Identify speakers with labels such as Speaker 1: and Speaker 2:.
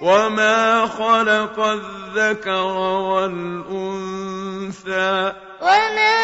Speaker 1: وَمَا خَلَقَ الذَّكَرَ وَالْأُنثَىٰ وَمَا خَلَقَ الذَّكَرَ